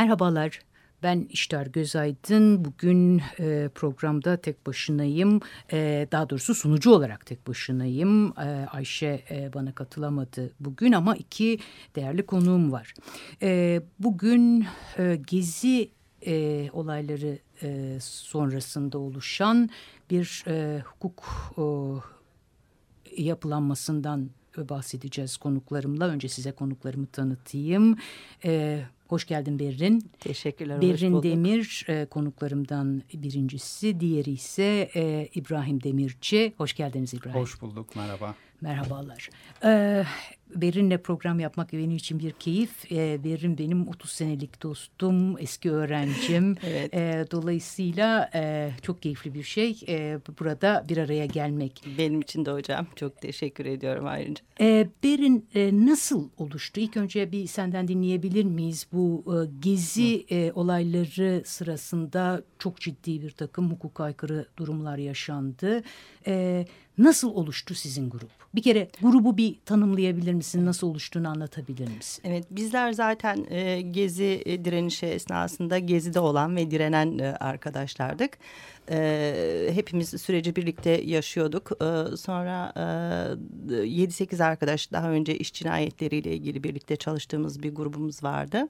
Merhabalar. Ben İştar Gözaydın. Bugün e, programda tek başınayım. E, daha doğrusu sunucu olarak tek başınayım. E, Ayşe e, bana katılamadı bugün ama iki değerli konuğum var. E, bugün e, gezi e, olayları e, sonrasında oluşan bir e, hukuk e, yapılanmasından bahsedeceğiz konuklarımla. Önce size konuklarımı tanıtayım. E, Hoş geldin Berrin. Teşekkürler. Berrin Demir e, konuklarımdan birincisi. Diğeri ise e, İbrahim Demirci. Hoş geldiniz İbrahim. Hoş bulduk. Merhaba. Merhabalar. Ee, Berin'le program yapmak benim için bir keyif. Ee, Berin benim 30 senelik dostum, eski öğrencim. evet. Ee, dolayısıyla e, çok keyifli bir şey ee, burada bir araya gelmek. Benim için de hocam. Çok teşekkür ediyorum ayrıca. Ee, Berin e, nasıl oluştu? İlk önce bir senden dinleyebilir miyiz? Bu e, gezi e, olayları sırasında çok ciddi bir takım hukuk aykırı durumlar yaşandı. E, nasıl oluştu sizin grup? Bir kere grubu bir tanımlayabilir misin? Nasıl oluştuğunu anlatabilir misin? Evet bizler zaten e, gezi e, direnişi esnasında gezide olan ve direnen e, arkadaşlardık. E, hepimiz süreci birlikte yaşıyorduk. E, sonra e, 7-8 arkadaş daha önce iş cinayetleriyle ilgili birlikte çalıştığımız bir grubumuz vardı.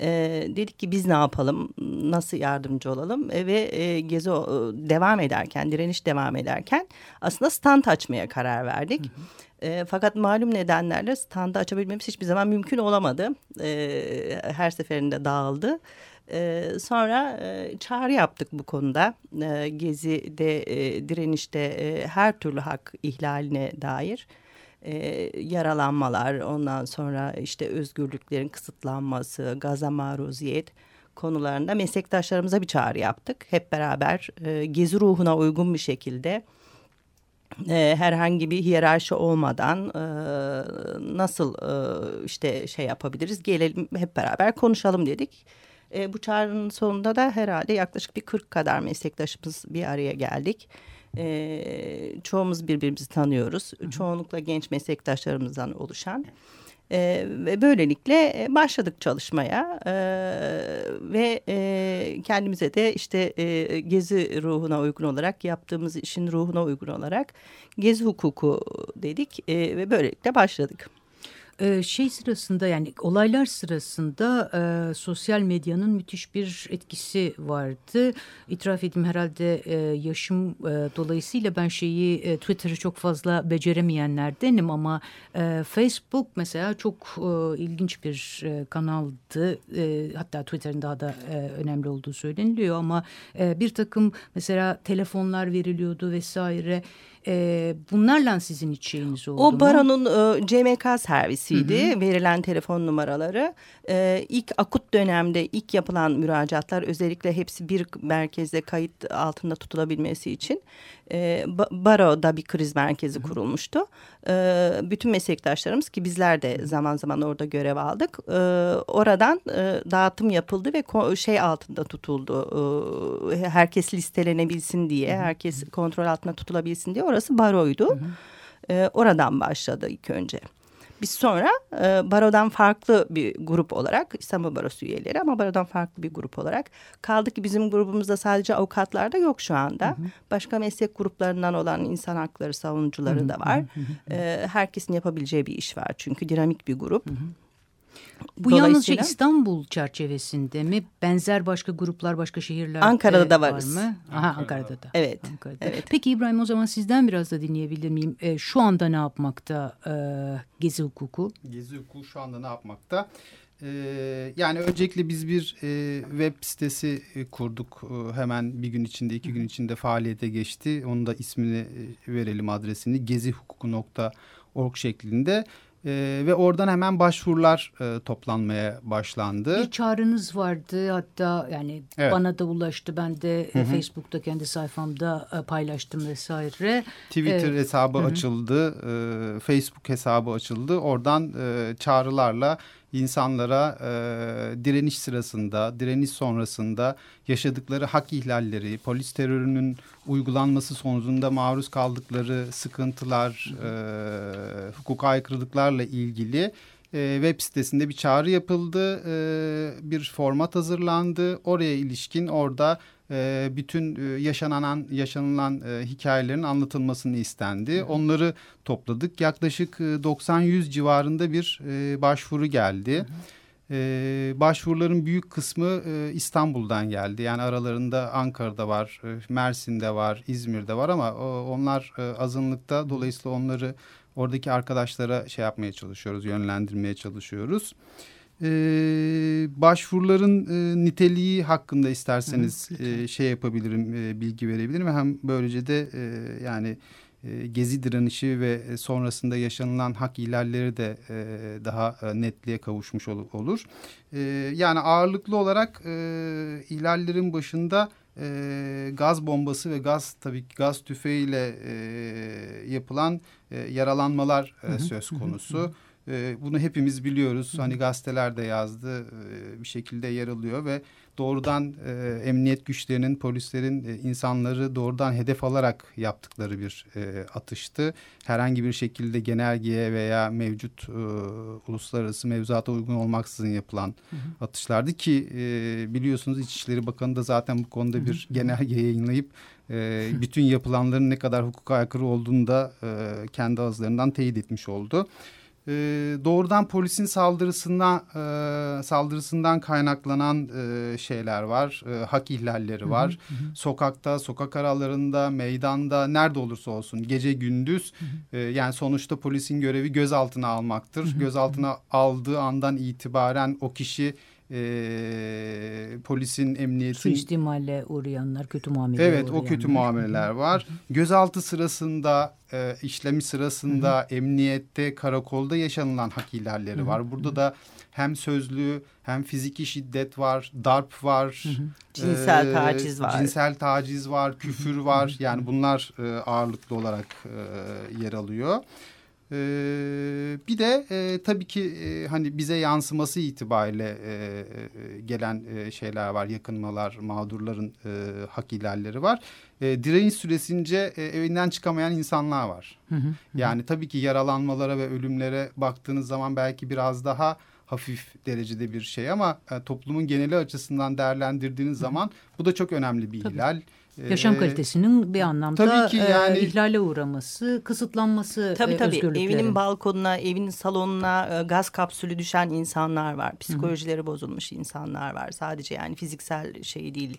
E, dedik ki biz ne yapalım, nasıl yardımcı olalım e, ve e, gezi e, devam ederken, direniş devam ederken aslında stand açmaya karar verdik. Hı hı. E, fakat malum nedenlerle standı açabilmemiz hiçbir zaman mümkün olamadı. E, her seferinde dağıldı. E, sonra e, çağrı yaptık bu konuda. E, Gezi'de, e, direnişte e, her türlü hak ihlaline dair e, yaralanmalar, ondan sonra işte özgürlüklerin kısıtlanması, gaza maruziyet konularında meslektaşlarımıza bir çağrı yaptık. Hep beraber e, gezi ruhuna uygun bir şekilde e, herhangi bir hiyerarşi olmadan e, nasıl e, işte şey yapabiliriz gelelim hep beraber konuşalım dedik. E, bu çağrının sonunda da herhalde yaklaşık bir 40 kadar meslektaşımız bir araya geldik. E, çoğumuz birbirimizi tanıyoruz. Hı hı. Çoğunlukla genç meslektaşlarımızdan oluşan. E, ve böylelikle başladık çalışmaya e, ve e, kendimize de işte e, gezi ruhuna uygun olarak yaptığımız işin ruhuna uygun olarak gezi hukuku dedik e, ve böylelikle başladık. Ee, şey sırasında yani olaylar sırasında e, sosyal medyanın müthiş bir etkisi vardı. İtiraf edeyim herhalde e, yaşım e, dolayısıyla ben şeyi e, Twitter'ı çok fazla beceremeyenlerdenim ama e, Facebook mesela çok e, ilginç bir e, kanaldı. E, hatta Twitter'ın daha da e, önemli olduğu söyleniliyor ama e, bir takım mesela telefonlar veriliyordu vesaire. E, bunlarla sizin içeriğiniz oldu O mu? Baron'un e, CMK servisiydi. Hı hı. Verilen telefon numaraları. E, ilk akut dönemde ilk yapılan müracaatlar özellikle hepsi bir merkezde kayıt altında tutulabilmesi için e, Baro'da bir kriz merkezi hı hı. kurulmuştu. E, bütün meslektaşlarımız ki bizler de zaman zaman orada görev aldık. E, oradan e, dağıtım yapıldı ve şey altında tutuldu. E, herkes listelenebilsin diye, herkes kontrol altında tutulabilsin diye orası baroydu. Hı hı. E, oradan başladı ilk önce. Biz sonra e, barodan farklı bir grup olarak İstanbul Barosu üyeleri ama barodan farklı bir grup olarak kaldı ki bizim grubumuzda sadece avukatlar da yok şu anda. Hı hı. Başka meslek gruplarından olan insan hakları savunucuları hı hı. da var. Hı hı. E, herkesin yapabileceği bir iş var çünkü dinamik bir grup. Hı hı. Bu yalnızca İstanbul çerçevesinde mi? Benzer başka gruplar, başka şehirlerde Ankara'da da varız. Var mı? Aha, Ankara'da da. Evet. Ankara'da. evet. Peki İbrahim o zaman sizden biraz da dinleyebilir miyim? E, şu anda ne yapmakta e, Gezi hukuku? Gezi hukuku şu anda ne yapmakta? Ee, yani öncelikle biz bir e, web sitesi e, kurduk. E, hemen bir gün içinde, iki gün içinde faaliyete geçti. Onun da ismini e, verelim adresini. gezihukuku.org şeklinde. E, ve oradan hemen başvurular e, toplanmaya başlandı. Bir çağrınız vardı hatta yani evet. bana da ulaştı. Ben de Hı -hı. Facebook'ta kendi sayfamda e, paylaştım vesaire. Twitter ee, hesabı Hı -hı. açıldı, e, Facebook hesabı açıldı. Oradan e, çağrılarla insanlara e, direniş sırasında, direniş sonrasında yaşadıkları hak ihlalleri, polis terörünün uygulanması sonucunda maruz kaldıkları sıkıntılar, e, hukuk aykırılıklarla ilgili e, web sitesinde bir çağrı yapıldı, e, bir format hazırlandı. Oraya ilişkin orada e, bütün e, yaşanan yaşanılan e, hikayelerin anlatılmasını istendi. Onları topladık. Yaklaşık 90-100 civarında bir başvuru geldi. başvuruların büyük kısmı İstanbul'dan geldi. Yani aralarında Ankara'da var, Mersin'de var, İzmir'de var ama onlar azınlıkta. Dolayısıyla onları oradaki arkadaşlara şey yapmaya çalışıyoruz, yönlendirmeye çalışıyoruz. Ee, başvuruların e, niteliği hakkında isterseniz Hı, e, şey yapabilirim, e, bilgi verebilirim. Hem böylece de e, yani e, gezi direnişi ve sonrasında yaşanılan hak ihlalleri de e, daha e, netliğe kavuşmuş ol, olur. E, yani ağırlıklı olarak e, ihlallerin başında e, gaz bombası ve gaz tabii ki gaz tüfeğiyle e, yapılan e, yaralanmalar e, söz konusu. Hı hı. E, bunu hepimiz biliyoruz. Hani gazeteler de yazdı e, bir şekilde yer alıyor ve doğrudan e, emniyet güçlerinin, polislerin e, insanları doğrudan hedef alarak yaptıkları bir e, atıştı. Herhangi bir şekilde genelgeye veya mevcut e, uluslararası mevzuata uygun olmaksızın yapılan hı hı. atışlardı ki e, biliyorsunuz İçişleri Bakanı da zaten bu konuda bir hı hı. genelge yayınlayıp e, bütün yapılanların ne kadar hukuka aykırı olduğunu da e, kendi ağızlarından teyit etmiş oldu e, doğrudan polisin saldırısından e, saldırısından kaynaklanan e, şeyler var. E, hak ihlalleri var. Hı hı hı. Sokakta, sokak aralarında, meydanda nerede olursa olsun gece gündüz hı hı. E, yani sonuçta polisin görevi gözaltına almaktır. Hı hı. Gözaltına aldığı andan itibaren o kişi e, polisin, emniyetin... Suistimalle uğrayanlar, kötü muamele Evet, uğrayanlar. o kötü muameleler var. Gözaltı sırasında, e, işlemi sırasında, Hı -hı. emniyette, karakolda yaşanılan hak ihlalleri Hı -hı. var. Burada Hı -hı. da hem sözlü hem fiziki şiddet var, darp var. Hı hı. Cinsel e, taciz var. Cinsel taciz var, küfür var. Yani bunlar e, ağırlıklı olarak e, yer alıyor. Ee, bir de e, tabii ki e, hani bize yansıması itibariyle e, e, gelen e, şeyler var. Yakınmalar, mağdurların e, hak ihlalleri var. E, direniş süresince e, evinden çıkamayan insanlar var. Hı hı, Yani tabii ki yaralanmalara ve ölümlere baktığınız zaman belki biraz daha hafif derecede bir şey ama e, toplumun geneli açısından değerlendirdiğiniz hı. zaman bu da çok önemli bir tabii. ihlal. Yaşam ee, kalitesinin bir anlamda tabii ki yani, e, ihlale uğraması, kısıtlanması tabii, e, tabii. Evinin balkonuna, evinin salonuna e, gaz kapsülü düşen insanlar var. Psikolojileri Hı. bozulmuş insanlar var. Sadece yani fiziksel şey değil,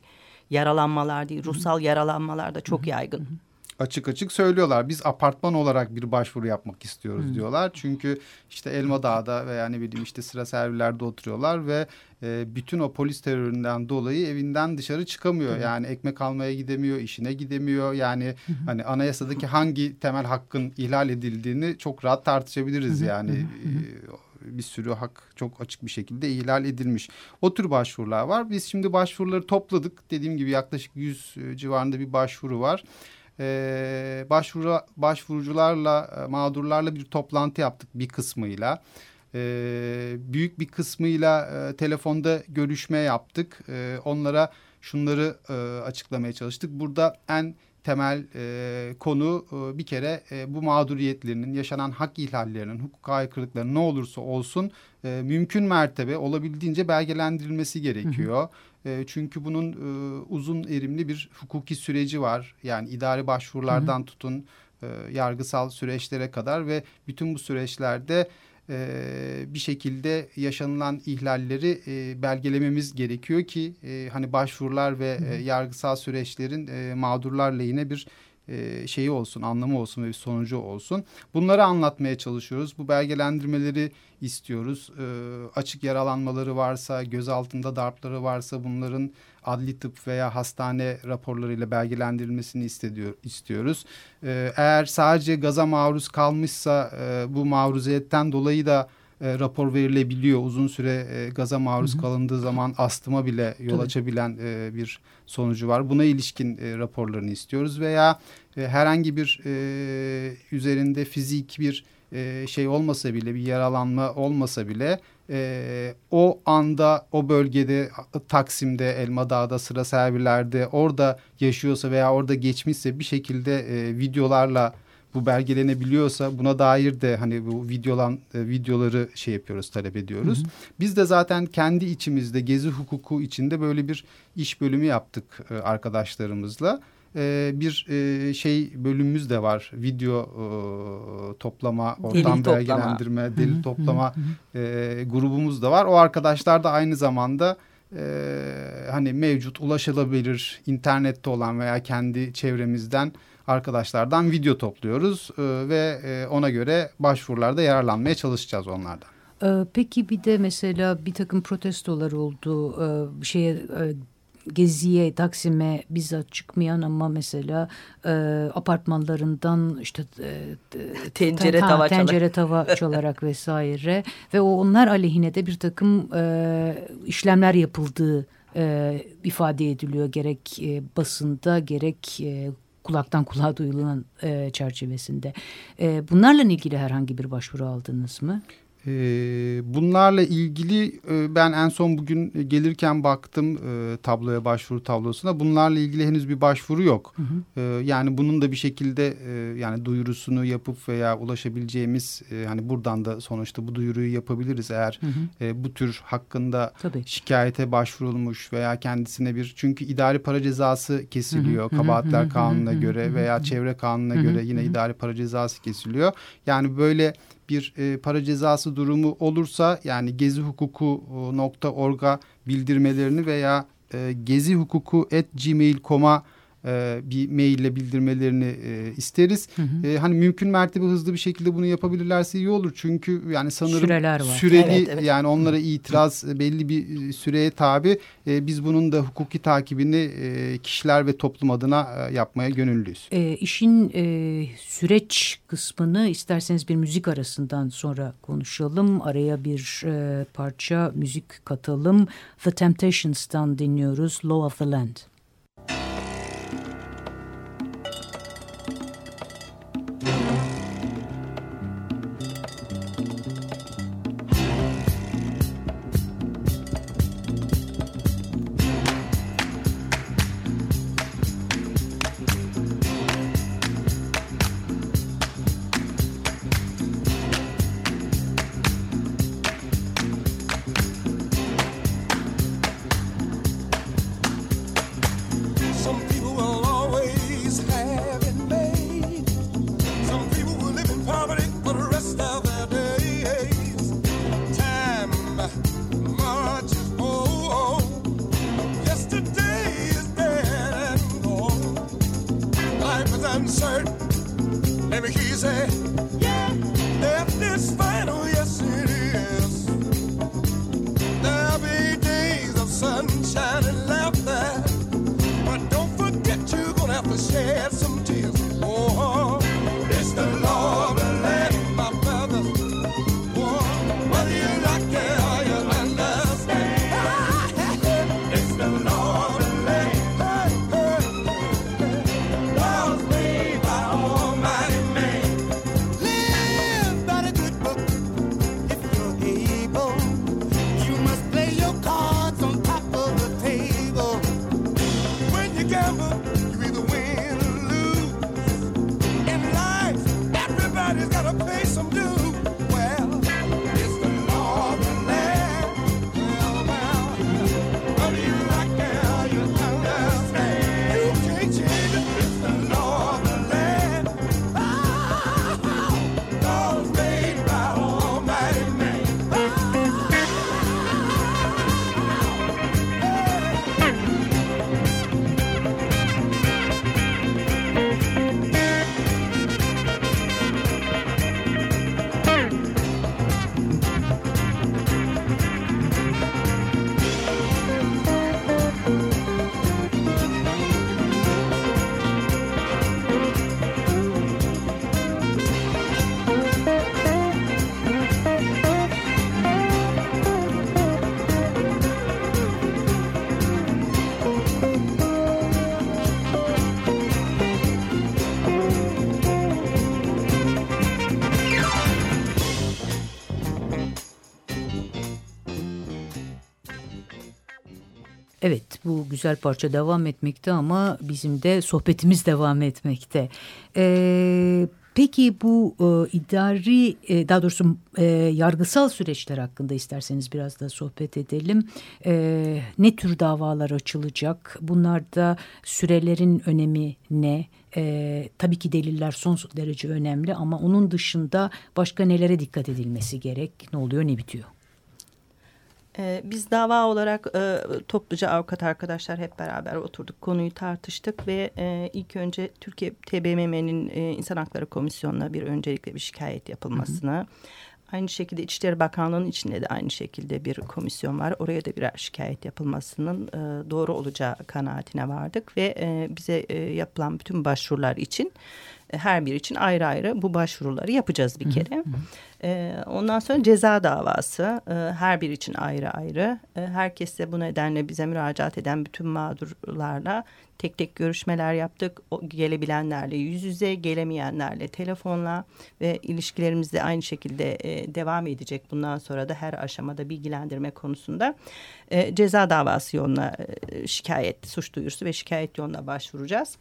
yaralanmalar değil, ruhsal Hı. yaralanmalar da çok Hı. yaygın. Hı açık açık söylüyorlar. Biz apartman olarak bir başvuru yapmak istiyoruz hmm. diyorlar. Çünkü işte Elma Dağ'da veya ne bileyim işte sıra servilerde oturuyorlar ve e, bütün o polis teröründen dolayı evinden dışarı çıkamıyor. Hmm. Yani ekmek almaya gidemiyor, işine gidemiyor. Yani hani anayasadaki hangi temel hakkın ihlal edildiğini çok rahat tartışabiliriz yani. E, bir sürü hak çok açık bir şekilde ihlal edilmiş. O tür başvurular var. Biz şimdi başvuruları topladık. Dediğim gibi yaklaşık 100 e, civarında bir başvuru var e, başvuru başvurucularla e, mağdurlarla bir toplantı yaptık bir kısmıyla. E, büyük bir kısmıyla e, telefonda görüşme yaptık. E, onlara şunları e, açıklamaya çalıştık. Burada en temel e, konu e, bir kere e, bu mağduriyetlerinin, yaşanan hak ihlallerinin, hukuk aykırılıklarının ne olursa olsun e, mümkün mertebe olabildiğince belgelendirilmesi gerekiyor. Hı hı. E, çünkü bunun e, uzun erimli bir hukuki süreci var. Yani idari başvurulardan hı hı. tutun e, yargısal süreçlere kadar ve bütün bu süreçlerde e, bir şekilde yaşanılan ihlalleri e, belgelememiz gerekiyor ki e, hani başvurular ve e, yargısal süreçlerin e, mağdurlar lehine bir e, şeyi olsun, anlamı olsun ve bir sonucu olsun. Bunları anlatmaya çalışıyoruz. Bu belgelendirmeleri istiyoruz. E, açık yaralanmaları varsa, göz altında darpları varsa bunların adli tıp veya hastane raporlarıyla belgelendirilmesini istediyor, istiyoruz. E, eğer sadece gaza maruz kalmışsa bu maruziyetten dolayı da e, rapor verilebiliyor. Uzun süre e, gaza maruz hı hı. kalındığı zaman astıma bile yol Tabii. açabilen e, bir sonucu var. Buna ilişkin e, raporlarını istiyoruz veya e, herhangi bir e, üzerinde fizik bir e, şey olmasa bile bir yaralanma olmasa bile e, o anda o bölgede Taksim'de, Elmadağ'da, Sıra Servilerde orada yaşıyorsa veya orada geçmişse bir şekilde e, videolarla bu belgelenebiliyorsa buna dair de hani bu videolan e, videoları şey yapıyoruz talep ediyoruz. Hı hı. Biz de zaten kendi içimizde gezi hukuku içinde böyle bir iş bölümü yaptık e, arkadaşlarımızla. E, bir e, şey bölümümüz de var. Video e, toplama, ortam delil belgelendirme, toplama. delil toplama e, grubumuz da var. O arkadaşlar da aynı zamanda e, hani mevcut ulaşılabilir internette olan veya kendi çevremizden arkadaşlardan video topluyoruz e, ve e, ona göre başvurularda yararlanmaya çalışacağız onlardan. E, peki bir de mesela bir takım protestolar oldu. Şeye geziye, Taksim'e bizzat çıkmayan ama mesela e, apartmanlarından işte e, tencere ta, tava tencere tava çalarak vesaire ve o onlar aleyhine de bir takım e, işlemler yapıldığı e, ifade ediliyor gerek e, basında gerek e, kulaktan kulağa duyulan e, çerçevesinde. E, bunlarla ilgili herhangi bir başvuru aldınız mı? Ee, bunlarla ilgili e, ben en son bugün gelirken baktım e, tabloya başvuru tablosuna. Bunlarla ilgili henüz bir başvuru yok. Hı hı. Ee, yani bunun da bir şekilde e, yani duyurusunu yapıp veya ulaşabileceğimiz hani buradan da sonuçta bu duyuruyu yapabiliriz eğer hı hı. bu tür hakkında Tabii. şikayete başvurulmuş veya kendisine bir çünkü idari para cezası kesiliyor hı hı. kabahatler hı hı. kanununa hı hı. göre veya çevre kanununa hı hı. göre yine hı hı. idari para cezası kesiliyor. Yani böyle bir e, para cezası durumu olursa yani gezi hukuku nokta orga bildirmelerini veya e, gezi hukuku at gmail.com'a e, bir maille bildirmelerini e, isteriz. Hı hı. E, hani mümkün mertebe hızlı bir şekilde bunu yapabilirlerse iyi olur. Çünkü yani sanırım Süreler var. süreli evet, evet. yani onlara itiraz hı. belli bir süreye tabi. E, biz bunun da hukuki takibini e, kişiler ve toplum adına e, yapmaya gönüllüyüz. E, işin e, süreç kısmını isterseniz bir müzik arasından sonra konuşalım. Araya bir e, parça müzik katalım. The Temptations'tan dinliyoruz Law of the Land. Bu güzel parça devam etmekte ama bizim de sohbetimiz devam etmekte. Ee, peki bu e, idari e, daha doğrusu e, yargısal süreçler hakkında isterseniz biraz da sohbet edelim. E, ne tür davalar açılacak? Bunlarda sürelerin önemi ne? E, tabii ki deliller son derece önemli ama onun dışında başka nelere dikkat edilmesi gerek? Ne oluyor ne bitiyor? Ee, biz dava olarak e, topluca avukat arkadaşlar hep beraber oturduk, konuyu tartıştık ve e, ilk önce Türkiye TBMM'nin e, İnsan Hakları Komisyonu'na bir öncelikle bir şikayet hı hı. aynı şekilde İçişleri Bakanlığı'nın içinde de aynı şekilde bir komisyon var. Oraya da birer şikayet yapılmasının e, doğru olacağı kanaatine vardık ve e, bize e, yapılan bütün başvurular için her bir için ayrı ayrı bu başvuruları yapacağız bir kere. Hı hı. E, ondan sonra ceza davası e, her bir için ayrı ayrı. E, herkes de bu nedenle bize müracaat eden bütün mağdurlarla tek tek görüşmeler yaptık. O, gelebilenlerle yüz yüze, gelemeyenlerle telefonla ve ilişkilerimiz de aynı şekilde e, devam edecek. Bundan sonra da her aşamada bilgilendirme konusunda e, ceza davası yoluna e, şikayet, suç duyurusu ve şikayet yoluna başvuracağız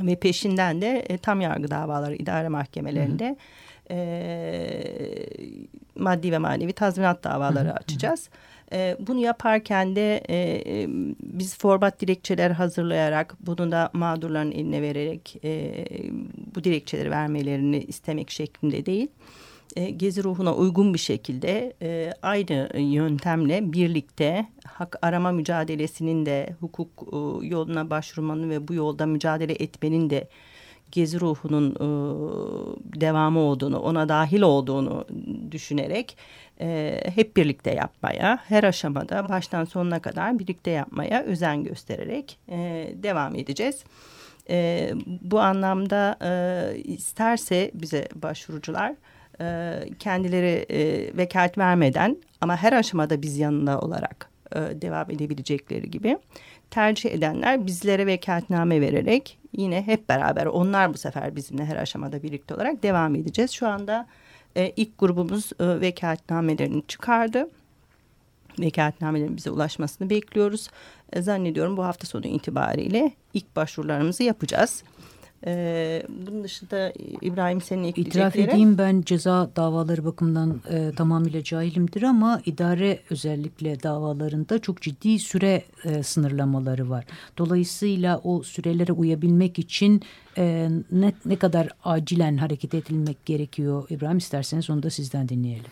ve peşinden de e, tam yargı davaları idare mahkemelerinde hı hı. E, maddi ve manevi tazminat davaları hı hı. açacağız. E, bunu yaparken de e, e, biz format dilekçeler hazırlayarak bunu da mağdurların eline vererek e, bu dilekçeleri vermelerini istemek şeklinde değil e, gezi ruhuna uygun bir şekilde e, aynı yöntemle birlikte hak arama mücadelesinin de hukuk e, yoluna başvurmanın ve bu yolda mücadele etmenin de gezi ruhunun e, devamı olduğunu, ona dahil olduğunu düşünerek hep birlikte yapmaya, her aşamada baştan sonuna kadar birlikte yapmaya özen göstererek devam edeceğiz. E, bu anlamda e, isterse bize başvurucular e, kendileri e, vekalet vermeden ama her aşamada biz yanında olarak e, devam edebilecekleri gibi tercih edenler bizlere vekaletname vererek yine hep beraber onlar bu sefer bizimle her aşamada birlikte olarak devam edeceğiz. Şu anda e, ilk grubumuz e, vekaletnamelerini çıkardı. Vekaletnamelerin bize ulaşmasını bekliyoruz. E, zannediyorum bu hafta sonu itibariyle ilk başvurularımızı yapacağız. Ee, bunun dışında İbrahim senin ekleyecekleri. İtiraf edeyim ben ceza davaları bakımından e, tamamıyla cahilimdir ama idare özellikle davalarında çok ciddi süre e, sınırlamaları var. Dolayısıyla o sürelere uyabilmek için e, ne, ne kadar acilen hareket edilmek gerekiyor İbrahim isterseniz onu da sizden dinleyelim.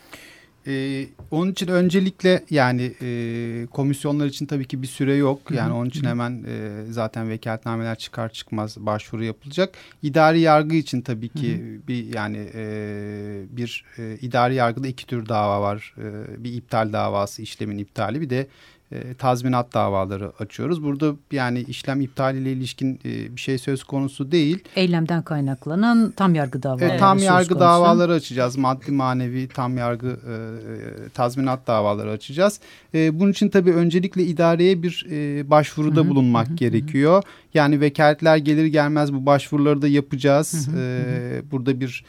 Ee, onun için öncelikle yani e, komisyonlar için tabii ki bir süre yok. Yani onun için hemen e, zaten vekaletnameler çıkar çıkmaz başvuru yapılacak. İdari yargı için tabii ki bir yani e, bir e, idari yargıda iki tür dava var. E, bir iptal davası, işlemin iptali bir de e, tazminat davaları açıyoruz. Burada yani işlem iptaliyle ilişkin e, bir şey söz konusu değil. Eylemden kaynaklanan tam yargı davaları. E, tam yargı konusu. davaları açacağız. Maddi manevi tam yargı e, tazminat davaları açacağız. E, bunun için tabii öncelikle idareye bir e, başvuruda hı hı, bulunmak hı, gerekiyor. Yani vekaletler gelir gelmez bu başvuruları da yapacağız. Hı hı, e, hı. Burada bir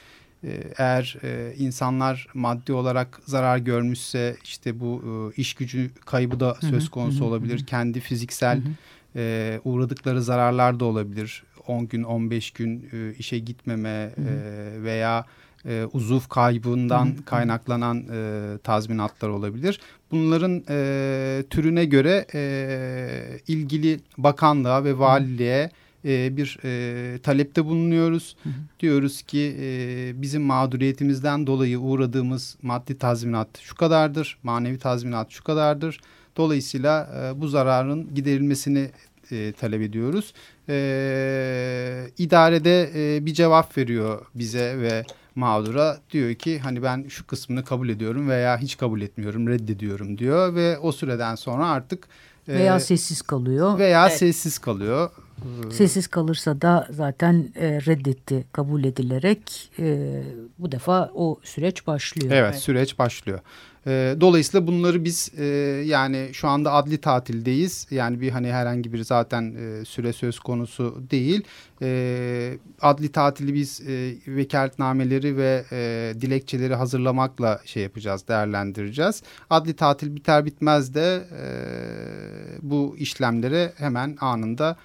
eğer e, insanlar maddi olarak zarar görmüşse işte bu e, iş gücü kaybı da söz konusu olabilir. Kendi fiziksel e, uğradıkları zararlar da olabilir. 10 gün 15 gün işe gitmeme veya uzuv kaybından kaynaklanan tazminatlar olabilir. Bunların türüne göre ilgili bakanlığa ve valiliğe e, bir e, talepte bulunuyoruz. Hı hı. Diyoruz ki e, bizim mağduriyetimizden dolayı uğradığımız maddi tazminat şu kadardır, manevi tazminat şu kadardır. Dolayısıyla e, bu zararın giderilmesini e, talep ediyoruz. E, idarede e, bir cevap veriyor bize ve mağdura diyor ki hani ben şu kısmını kabul ediyorum veya hiç kabul etmiyorum reddediyorum diyor ve o süreden sonra artık veya e, sessiz kalıyor veya evet. sessiz kalıyor Sessiz kalırsa da zaten e, reddetti kabul edilerek e, bu defa o süreç başlıyor. Evet, evet. süreç başlıyor. E, dolayısıyla bunları biz e, yani şu anda adli tatildeyiz. Yani bir hani herhangi bir zaten e, süre söz konusu değil. E, adli tatili biz e, vekaletnameleri ve e, dilekçeleri hazırlamakla şey yapacağız, değerlendireceğiz. Adli tatil biter bitmez de e, bu işlemlere hemen anında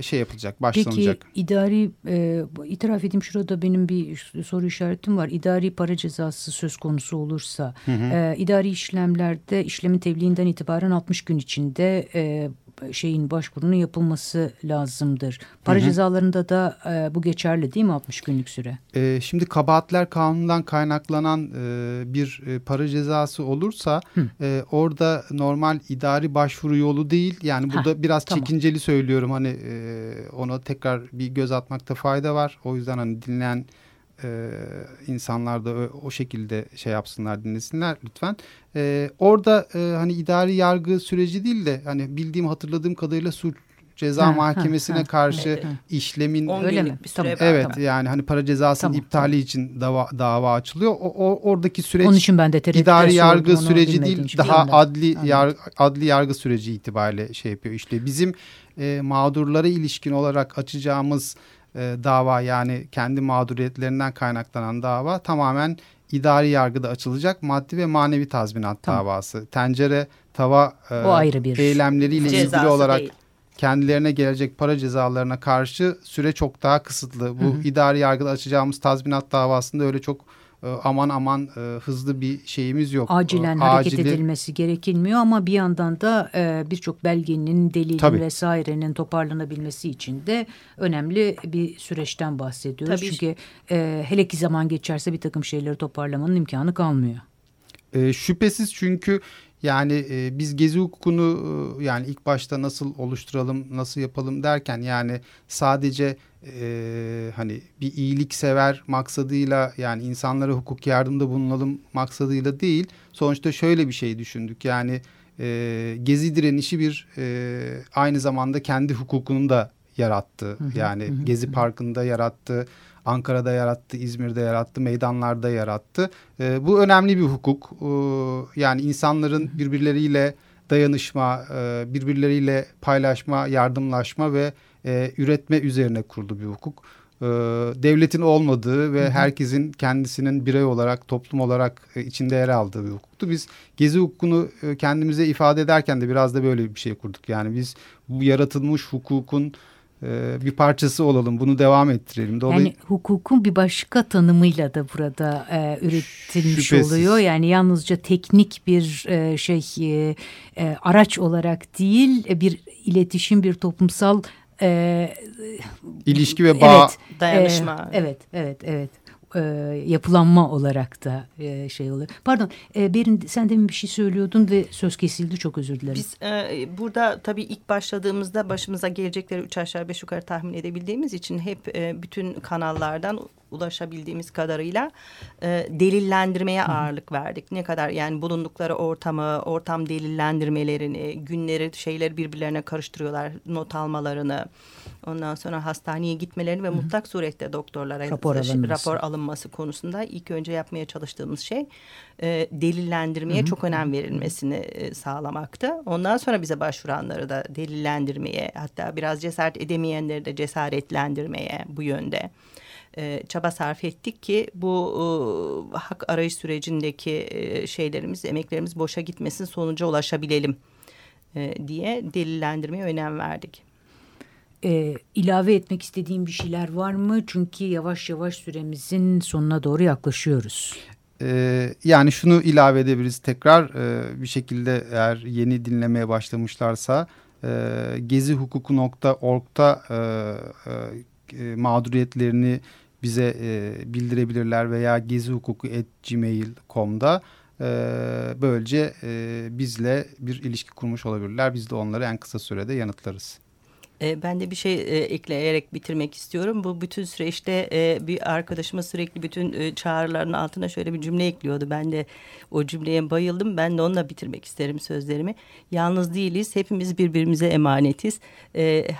şey yapılacak, başlanacak. Peki idari e, itiraf edeyim şurada benim bir soru işaretim var. İdari para cezası söz konusu olursa hı hı. E, idari işlemlerde işlemin tebliğinden itibaren 60 gün içinde e, şeyin başvurunun yapılması lazımdır. Para hı hı. cezalarında da e, bu geçerli değil mi 60 günlük süre? E, şimdi kabahatler kanunundan kaynaklanan e, bir e, para cezası olursa e, orada normal idari başvuru yolu değil. Yani burada ha, biraz tamam. çekinceli söylüyorum hani e, ona tekrar bir göz atmakta fayda var. O yüzden hani dinleyen e, insanlar da o, o şekilde şey yapsınlar dinlesinler lütfen. E, orada e, hani idari yargı süreci değil de hani bildiğim hatırladığım kadarıyla suç ceza ha, mahkemesine ha, ha, evet. işlemin öyle mi? Bir süre evet tamam. yani hani para cezasının tamam, iptali tamam. için dava, dava açılıyor. O, o oradaki süreç Onun için ben de idari yargı süreci değil daha adli yar, adli yargı süreci itibariyle şey yapıyor. işte bizim e, mağdurlara ilişkin olarak açacağımız e, dava yani kendi mağduriyetlerinden kaynaklanan dava tamamen idari yargıda açılacak maddi ve manevi tazminat tamam. davası. Tencere, tava e, o ayrı bir eylemleriyle ilgili olarak değil. kendilerine gelecek para cezalarına karşı süre çok daha kısıtlı. Bu hı hı. idari yargıda açacağımız tazminat davasında öyle çok aman aman e, hızlı bir şeyimiz yok. Acilen hareket Acili... edilmesi gerekilmiyor ama bir yandan da e, birçok belgenin, delilin Tabii. vesairenin toparlanabilmesi için de önemli bir süreçten bahsediyoruz. Tabii. Çünkü hele ki zaman geçerse bir takım şeyleri toparlamanın imkanı kalmıyor. E, şüphesiz çünkü yani e, biz gezi hukukunu e, yani ilk başta nasıl oluşturalım, nasıl yapalım derken yani sadece e, hani bir iyilik sever maksadıyla yani insanlara hukuk yardımda bulunalım maksadıyla değil. Sonuçta şöyle bir şey düşündük yani e, gezi direnişi bir e, aynı zamanda kendi hukukunu da yarattı. Yani Gezi Parkı'nda yarattı. Ankara'da yarattı, İzmir'de yarattı, meydanlarda yarattı. E, bu önemli bir hukuk. E, yani insanların birbirleriyle dayanışma, e, birbirleriyle paylaşma, yardımlaşma ve e, üretme üzerine kurulu bir hukuk. E, devletin olmadığı ve herkesin kendisinin birey olarak, toplum olarak e, içinde yer aldığı bir hukuktu. Biz gezi hukukunu e, kendimize ifade ederken de biraz da böyle bir şey kurduk. Yani biz bu yaratılmış hukukun bir parçası olalım. Bunu devam ettirelim. Dolayı... Yani hukukun bir başka tanımıyla da burada e, üretilmiş Şüphesiz. oluyor. Yani yalnızca teknik bir e, şey e, e, araç olarak değil e, bir iletişim bir toplumsal e, ilişki ve bağ evet, dayanışma. E, evet, evet, evet e, yapılanma olarak da e, şey oluyor. Pardon e, Berin sen demin bir şey söylüyordun ve söz kesildi çok özür dilerim. Biz e, burada tabii ilk başladığımızda başımıza gelecekleri üç aşağı beş yukarı tahmin edebildiğimiz için hep e, bütün kanallardan ulaşabildiğimiz kadarıyla e, delillendirmeye Hı. ağırlık verdik. Ne kadar yani bulundukları ortamı, ortam delillendirmelerini, günleri, şeyleri birbirlerine karıştırıyorlar, not almalarını, ondan sonra hastaneye gitmelerini ve Hı. mutlak surette doktorlara rapor alınması. rapor alınması konusunda ilk önce yapmaya çalıştığımız şey e, delillendirmeye Hı. çok önem verilmesini e, sağlamaktı. Ondan sonra bize başvuranları da delillendirmeye hatta biraz cesaret edemeyenleri de cesaretlendirmeye bu yönde e, çaba sarf ettik ki bu e, hak arayış sürecindeki e, şeylerimiz, emeklerimiz boşa gitmesin sonuca ulaşabilelim e, diye delillendirmeye önem verdik. E, ilave etmek istediğim bir şeyler var mı? Çünkü yavaş yavaş süremizin sonuna doğru yaklaşıyoruz. Ee, yani şunu ilave edebiliriz tekrar e, bir şekilde eğer yeni dinlemeye başlamışlarsa e, gezihukuku.org'da e, e, mağduriyetlerini bize e, bildirebilirler veya gezihukuku.gmail.com'da e, böylece e, bizle bir ilişki kurmuş olabilirler. Biz de onları en kısa sürede yanıtlarız. E, ben de bir şey e, ekleyerek bitirmek istiyorum. Bu bütün süreçte e, bir arkadaşıma sürekli bütün çağrıların altına şöyle bir cümle ekliyordu. Ben de o cümleye bayıldım. Ben de onunla bitirmek isterim sözlerimi. Yalnız değiliz. Hepimiz birbirimize emanetiz.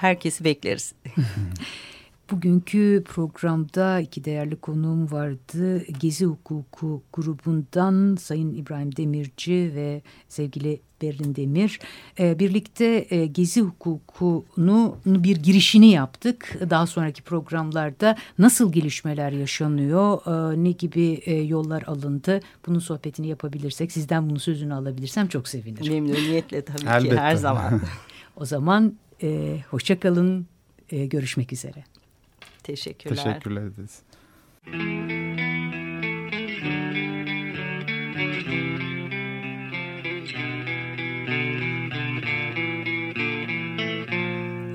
Herkesi bekleriz. Bugünkü programda iki değerli konuğum vardı. Gezi Hukuku grubundan Sayın İbrahim Demirci ve sevgili Berlin Demir. E, birlikte e, Gezi Hukuku'nu bir girişini yaptık. Daha sonraki programlarda nasıl gelişmeler yaşanıyor, e, ne gibi e, yollar alındı bunun sohbetini yapabilirsek, sizden bunun sözünü alabilirsem çok sevinirim. Memnuniyetle tabii Elbette. ki her zaman. O zaman e, hoşçakalın, e, görüşmek üzere. Teşekkürler. Teşekkürler ederiz.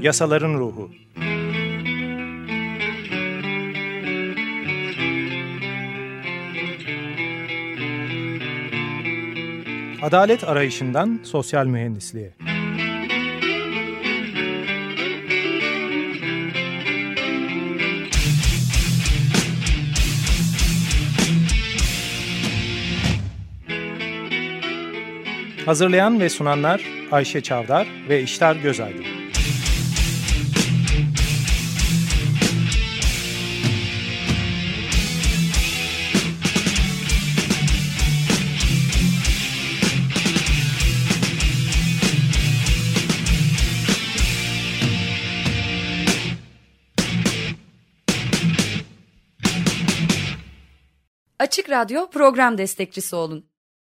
Yasaların Ruhu Adalet arayışından sosyal mühendisliğe. Hazırlayan ve sunanlar Ayşe Çavdar ve İştar Gözaydın. Açık Radyo program destekçisi olun.